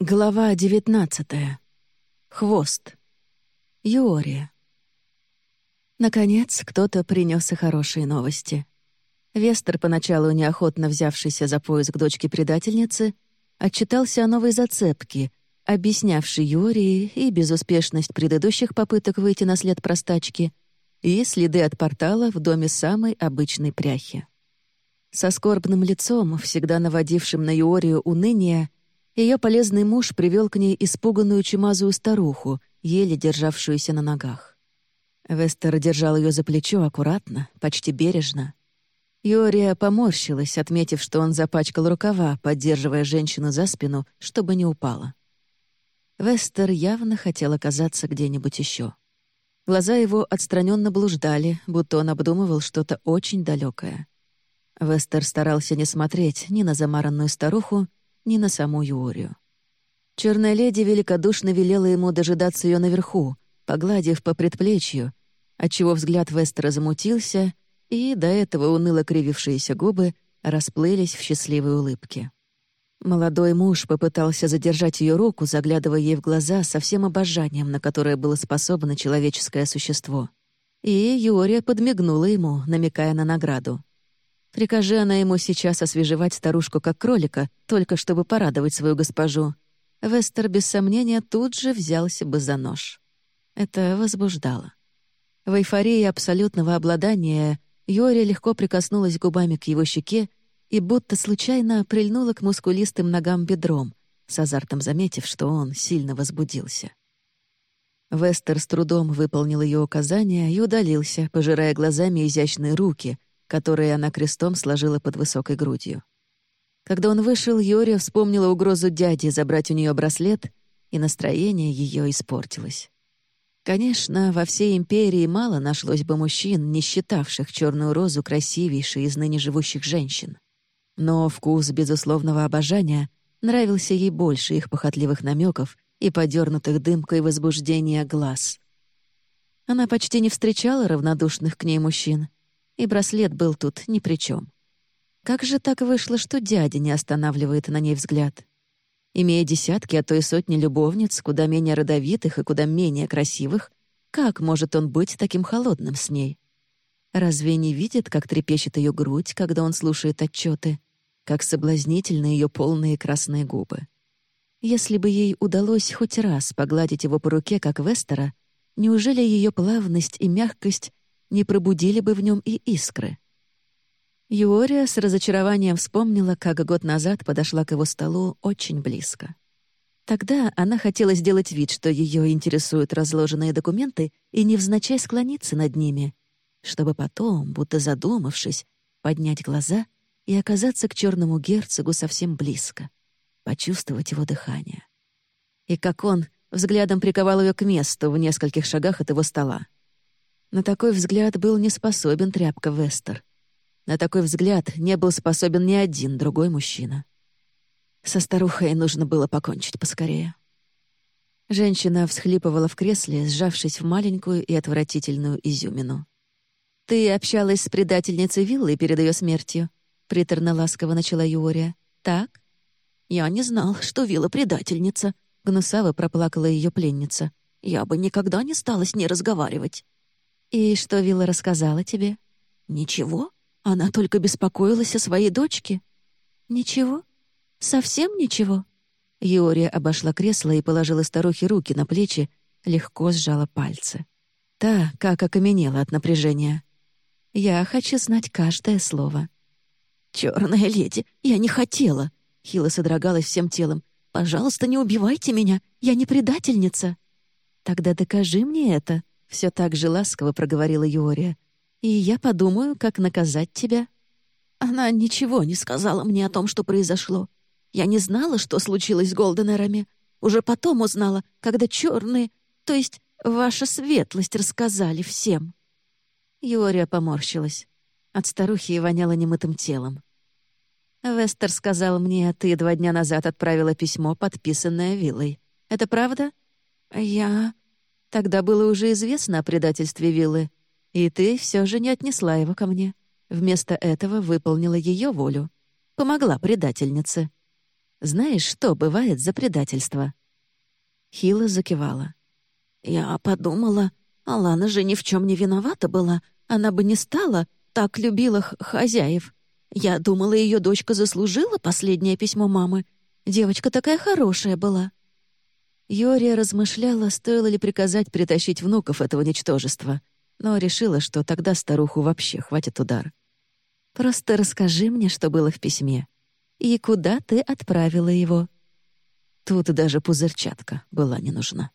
Глава девятнадцатая. Хвост. Юория. Наконец, кто-то принес и хорошие новости. Вестер, поначалу неохотно взявшийся за поиск дочки-предательницы, отчитался о новой зацепке, объяснявшей Юории и безуспешность предыдущих попыток выйти на след простачки, и следы от портала в доме самой обычной пряхи. Со скорбным лицом, всегда наводившим на Юорию уныние, ее полезный муж привел к ней испуганную чумазую старуху, еле державшуюся на ногах. Вестер держал ее за плечо аккуратно, почти бережно. Йория поморщилась, отметив, что он запачкал рукава, поддерживая женщину за спину, чтобы не упала. Вестер явно хотел оказаться где-нибудь еще. Глаза его отстраненно блуждали, будто он обдумывал что-то очень далекое. Вестер старался не смотреть ни на замаранную старуху, ни на саму Юрию. Черная леди великодушно велела ему дожидаться ее наверху, погладив по предплечью, отчего взгляд Вестера замутился, и до этого уныло кривившиеся губы расплылись в счастливой улыбке. Молодой муж попытался задержать ее руку, заглядывая ей в глаза со всем обожанием, на которое было способно человеческое существо. И Юрия подмигнула ему, намекая на награду. Прикажи она ему сейчас освежевать старушку как кролика, только чтобы порадовать свою госпожу. Вестер, без сомнения, тут же взялся бы за нож. Это возбуждало. В эйфории абсолютного обладания Йори легко прикоснулась губами к его щеке и будто случайно прильнула к мускулистым ногам бедром, с азартом заметив, что он сильно возбудился. Вестер с трудом выполнил ее указания и удалился, пожирая глазами изящные руки, которые она крестом сложила под высокой грудью. Когда он вышел, Йори вспомнила угрозу дяди забрать у нее браслет, и настроение ее испортилось. Конечно, во всей империи мало нашлось бы мужчин, не считавших черную розу красивейшей из ныне живущих женщин. Но вкус безусловного обожания нравился ей больше их похотливых намеков и подернутых дымкой возбуждения глаз. Она почти не встречала равнодушных к ней мужчин, и браслет был тут ни при чем. Как же так вышло, что дядя не останавливает на ней взгляд? Имея десятки, а то и сотни любовниц, куда менее родовитых и куда менее красивых, как может он быть таким холодным с ней? Разве не видит, как трепещет ее грудь, когда он слушает отчеты, как соблазнительны ее полные красные губы? Если бы ей удалось хоть раз погладить его по руке, как Вестера, неужели ее плавность и мягкость не пробудили бы в нем и искры. Юория с разочарованием вспомнила, как год назад подошла к его столу очень близко. Тогда она хотела сделать вид, что ее интересуют разложенные документы, и невзначай склониться над ними, чтобы потом, будто задумавшись, поднять глаза и оказаться к черному герцогу совсем близко, почувствовать его дыхание. И как он взглядом приковал ее к месту в нескольких шагах от его стола. На такой взгляд был не способен тряпка Вестер. На такой взгляд не был способен ни один другой мужчина. Со старухой нужно было покончить поскорее. Женщина всхлипывала в кресле, сжавшись в маленькую и отвратительную изюмину. «Ты общалась с предательницей Виллы перед ее смертью?» — приторно-ласково начала Юрия. «Так?» «Я не знал, что Вилла предательница», — гнусаво проплакала ее пленница. «Я бы никогда не стала с ней разговаривать». «И что Вилла рассказала тебе?» «Ничего. Она только беспокоилась о своей дочке». «Ничего? Совсем ничего?» Юрия обошла кресло и положила старухе руки на плечи, легко сжала пальцы. Та, как окаменела от напряжения. «Я хочу знать каждое слово». «Черная леди, я не хотела!» Хила содрогалась всем телом. «Пожалуйста, не убивайте меня, я не предательница». «Тогда докажи мне это», все так же ласково проговорила Юория. «И я подумаю, как наказать тебя». Она ничего не сказала мне о том, что произошло. Я не знала, что случилось с Голденерами. Уже потом узнала, когда черные, то есть ваша светлость, рассказали всем. Юория поморщилась. От старухи воняло немытым телом. «Вестер сказал мне, ты два дня назад отправила письмо, подписанное виллой. Это правда?» «Я...» Тогда было уже известно о предательстве Виллы, и ты все же не отнесла его ко мне. Вместо этого выполнила ее волю. Помогла предательнице. Знаешь, что бывает за предательство?» Хила закивала. «Я подумала, Алана же ни в чем не виновата была. Она бы не стала, так любила хозяев. Я думала, ее дочка заслужила последнее письмо мамы. Девочка такая хорошая была». Йория размышляла, стоило ли приказать притащить внуков этого ничтожества, но решила, что тогда старуху вообще хватит удар. «Просто расскажи мне, что было в письме. И куда ты отправила его?» Тут даже пузырчатка была не нужна.